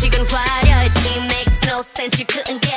she can fly. Yeah, it makes no sense. You couldn't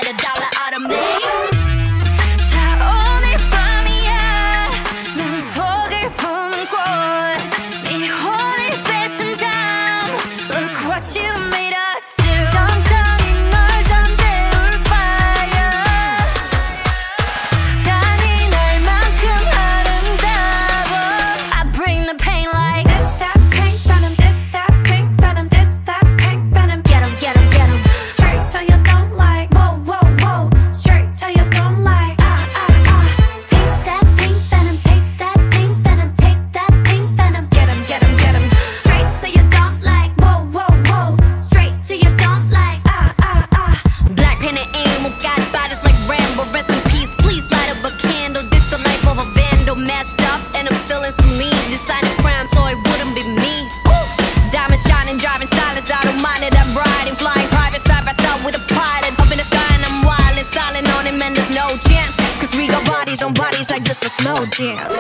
this is no dance.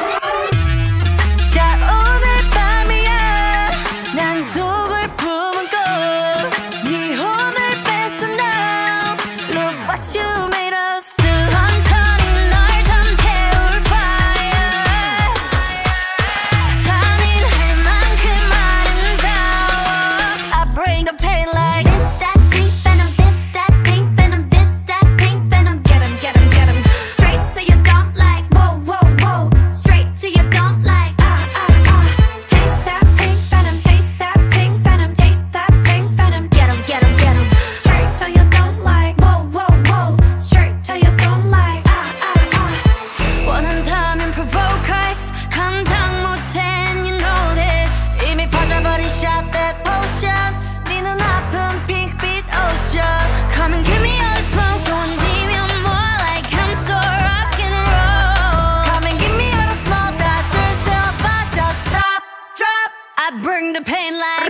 자 오늘 밤이야. 난 the pain like